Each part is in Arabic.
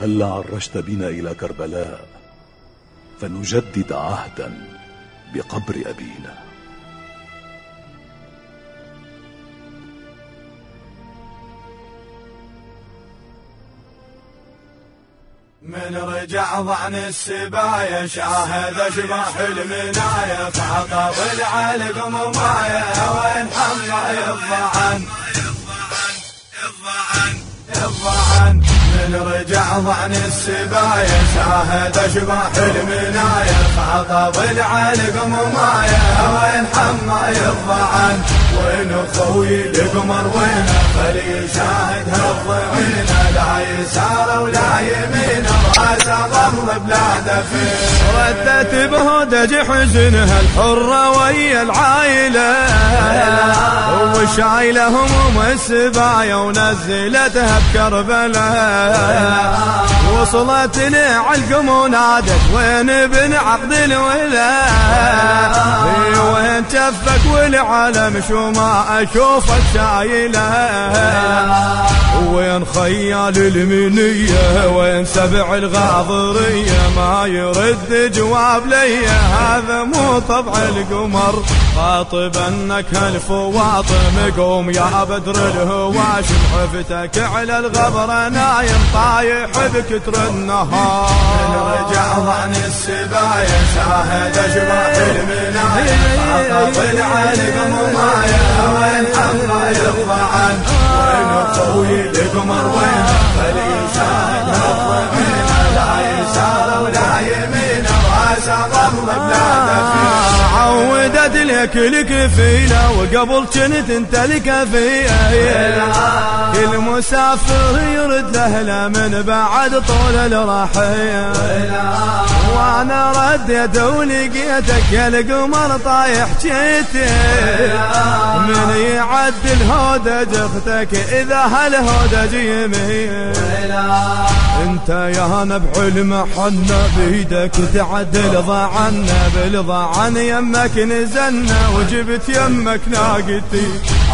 هلا عرجت بنا إلى كربلاء فنجدد عهدا بقبر أبينا. من رجع ضعن السبايا شاهد اشباح المنايا فعقب العلق ممايا وين حمى الضعن من رجع ضعن السبايا شاهد أشباح المنايا فعقب العلق ممايا وين حمى الضعن؟ وين أخوي القمر وين خلي شاهد هالضعين لا يسار ولا يمين ظل بلاده فيه ردت بهدج حزنها الحرة ويا العايلة. وشايلة هموم السبايا ونزلتها بكربلاء. وصلت لي علقم ونادت وين ابن عقد الولاء وين تفك والعالم شو ما اشوفك شايله وين خيال المنية؟ وين سبع الغاضرية؟ ما يرد جواب لي. هذا مو طبع القمر. خاطب أنك هالفواطم قوم يا بدر الهواشم حفتك على الغبر نايم طايح بكتر النهار. رجع ضعن السبايا شاهد اشباح المنايا. خاطب العلق ممايا وين حمى الضعن؟ وين أخوي القمر؟ وين خلي شاهد الضعين لا يسار ولا يمين راس ضم بلاده عودت لك الكفيلة وقبل كنت انت الكفيلة كل مسافر يرد لهلا من بعد طول الرحية وأنا رديت ولقيتك يا القمر طايح جيتي من يعدل هودج أختك إذا هالهودج يمين انت يا نبع المحنة بيدك تعدل ضعنا بالضعن يمك نزلنا وجبت يمك ناقتي.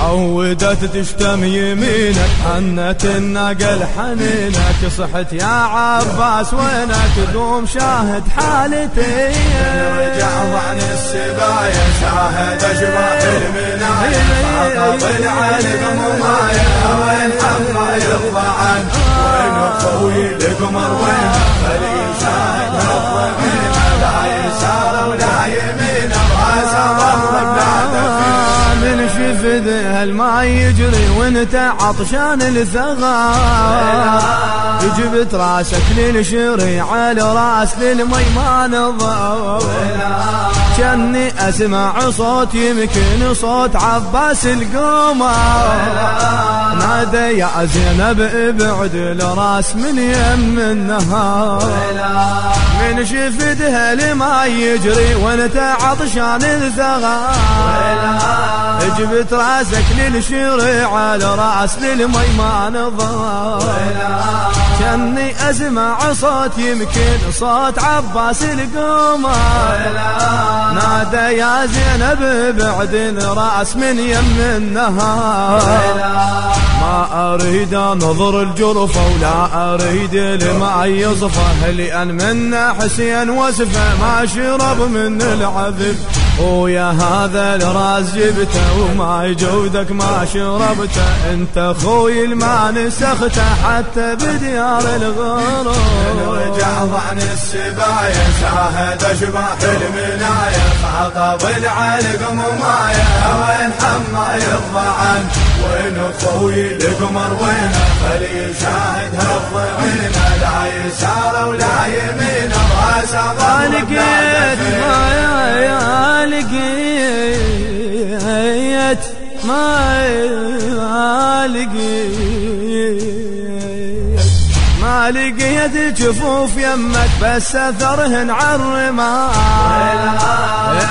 عودت تشتم يمينك حنت الناقة الحنينك صحت يا عباس وينك دوم شاهد حالتي؟ رجع ضعن السبايا شاهد اشباح المنايا. عقب العلق ممايا. وين حمى الضعن؟ وين أخوي القمر وين هالماء يجري وانت عطشان الثغار جبت راسك للشري على راس للمي ما نضر كأني أسمع صوت يمكن صوت عباس القمر نادى يا زينب ابعد الراس من يم النهار. من شفتها لما يجري وانت عطشان الثغار جبت راسك للشري على راس للمي ما نظر كأني أسمع صوت يمكن صوت عباس القمر. نادى يا زينب بعد رأس من يم النهار. أريد أنظر الجرفة ولا أريد الماء يصفى لأن من حسين وصفه ما شرب من العذب؟ ويا هذا الراس جبته وما يجودك ما شربته. أنت أخوي الما نسخته حتى بديار الغرور رجع ضعن السبايا شاهد أشباح المنايا. خاطب العلق ممايا وين حمى الضعن وين أخوي القمر وين خلي شاهد هالضعين لا يسار ولا يمين راس لقيت ما يا لقيت ما لقيت لقيت جفوف يمك بس أثرهن عالرمال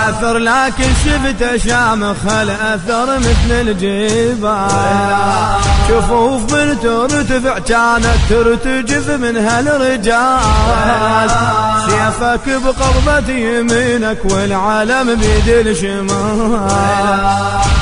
أثر لكن شفت شامخ الاثر مثل الجبال. شفوف من ترتفع كانت ترتجف من هالرجال. سيفك بقبضة يمينك والعالم بيد الشمال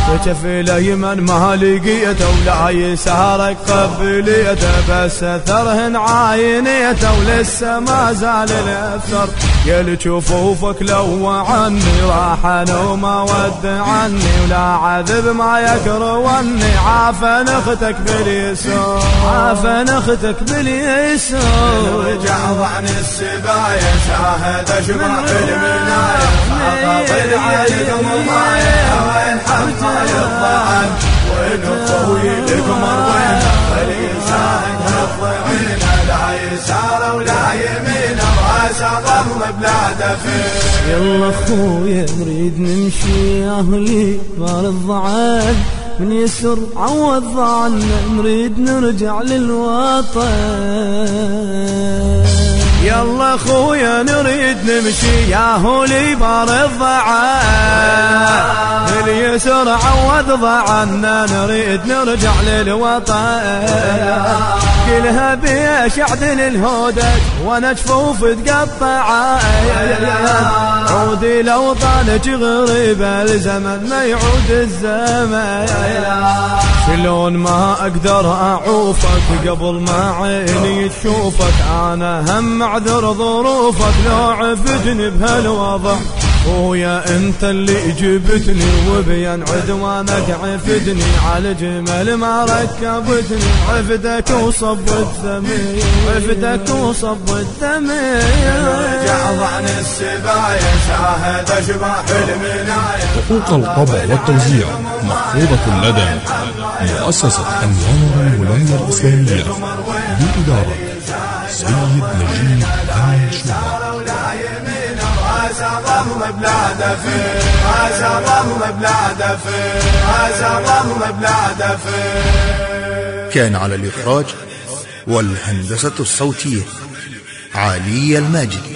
وشف اليمن ما لقيته ولا يسارك قبليته بس أثرهن ما ينيته ولسه ما زال الأثر. يا جفوفك لو عني راح أنا وما ودعني ولا عذب ما يكروني عافن أختك باليسوع عافن أختك باليسوع رجع ضعن السبايا شاهد اشبع في المنايا. خاطب العالق ممايا وين حمى الضعن وين الطويل القمر وين خلي شاهد الضعين لا يسار ولا يمين راس ضم بلاده فين يلا اخويا نريد نمشي يا أهلي مال الضعان من يسر عوض ضعنا نريد نرجع للوطن. يلا اخويا نريد نمشي يا هولي بار الضعان اليسر عوض ضعنا نريد نرجع للوطن. كلها بيش عدل الهودج وأنا جفوف تقطع. عودي لو طالج غريبة الزمن ما يعود الزمن. شلون ما أقدر أعوفك قبل ما عيني تشوفك أنا هم اعذر ظروفك لو عفتني بهالوضع ويا انت اللي جبتني وبين عدوانك عفتني على جمل ما ركبتني. عفتك وصبت ثمين عفتك وصبت ثمين رجع ضعن السبايا. شاهد اشباح المنايا. حقوق الطبع والتوزيع محفوظة لدى مؤسسة أنوار الولاية الإسلامية. بإدارة سيد كان على الإخراج والهندسة الصوتية علي الماجدي.